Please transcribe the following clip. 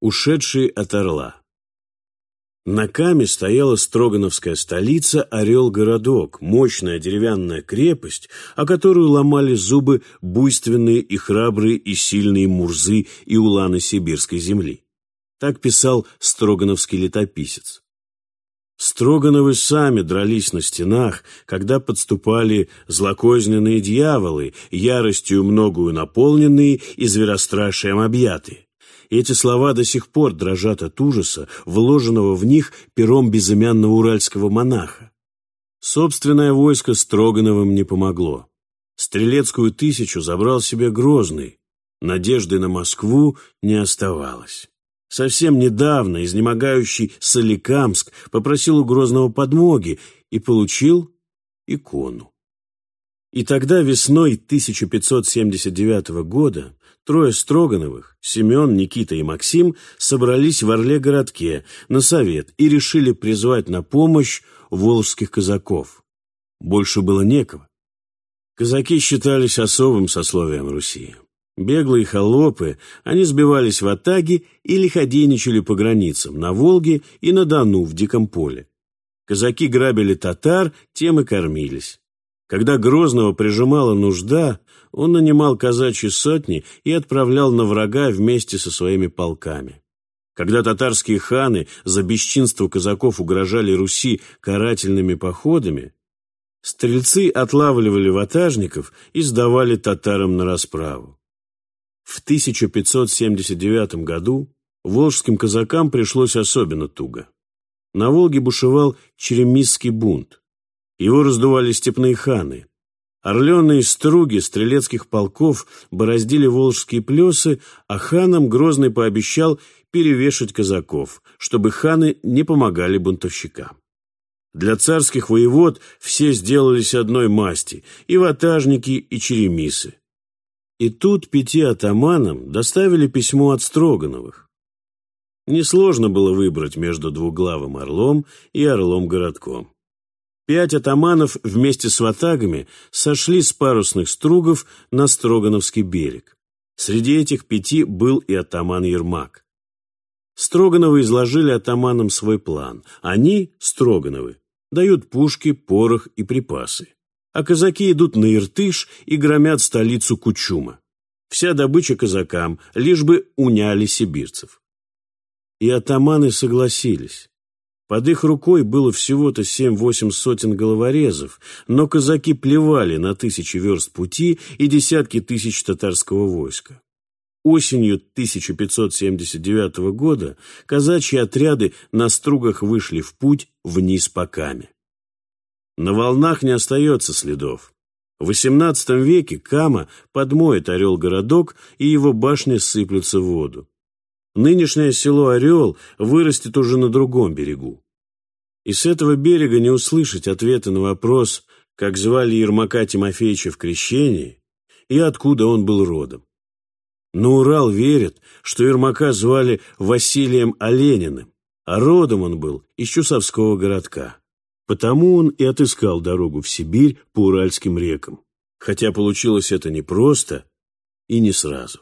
Ушедший от орла. На Каме стояла строгановская столица Орел-городок, мощная деревянная крепость, о которую ломали зубы буйственные и храбрые и сильные мурзы и уланы сибирской земли. Так писал строгановский летописец. Строгановы сами дрались на стенах, когда подступали злокозненные дьяволы, яростью многую наполненные и зверострашием объятые. Эти слова до сих пор дрожат от ужаса, вложенного в них пером безымянного уральского монаха. Собственное войско Строгановым не помогло. Стрелецкую тысячу забрал себе Грозный. Надежды на Москву не оставалось. Совсем недавно изнемогающий Соликамск попросил у Грозного подмоги и получил икону. И тогда весной 1579 года трое Строгановых, Семен, Никита и Максим, собрались в Орле-городке на совет и решили призвать на помощь волжских казаков. Больше было некого. Казаки считались особым сословием Руси. Беглые холопы, они сбивались в атаги и лиходейничали по границам, на Волге и на Дону в Диком поле. Казаки грабили татар, тем и кормились. Когда Грозного прижимала нужда, он нанимал казачьи сотни и отправлял на врага вместе со своими полками. Когда татарские ханы за бесчинство казаков угрожали Руси карательными походами, стрельцы отлавливали ватажников и сдавали татарам на расправу. В 1579 году волжским казакам пришлось особенно туго. На Волге бушевал черемисский бунт. Его раздували степные ханы. Орленые струги стрелецких полков бороздили волжские плесы, а ханам Грозный пообещал перевешать казаков, чтобы ханы не помогали бунтовщикам. Для царских воевод все сделались одной масти, и ватажники, и черемисы. И тут пяти атаманам доставили письмо от Строгановых. Несложно было выбрать между двуглавым орлом и орлом-городком. Пять атаманов вместе с ватагами сошли с парусных стругов на Строгановский берег. Среди этих пяти был и атаман Ермак. Строгановы изложили атаманам свой план. Они, Строгановы, дают пушки, порох и припасы. А казаки идут на Иртыш и громят столицу Кучума. Вся добыча казакам, лишь бы уняли сибирцев. И атаманы согласились. Под их рукой было всего-то семь-восемь сотен головорезов, но казаки плевали на тысячи верст пути и десятки тысяч татарского войска. Осенью 1579 года казачьи отряды на стругах вышли в путь вниз по Каме. На волнах не остается следов. В XVIII веке Кама подмоет Орел-городок, и его башни сыплются в воду. Нынешнее село Орел вырастет уже на другом берегу. И с этого берега не услышать ответа на вопрос, как звали Ермака Тимофеевича в крещении и откуда он был родом. Но Урал верит, что Ермака звали Василием Олениным, а родом он был из Чусовского городка. Потому он и отыскал дорогу в Сибирь по Уральским рекам, хотя получилось это непросто и не сразу.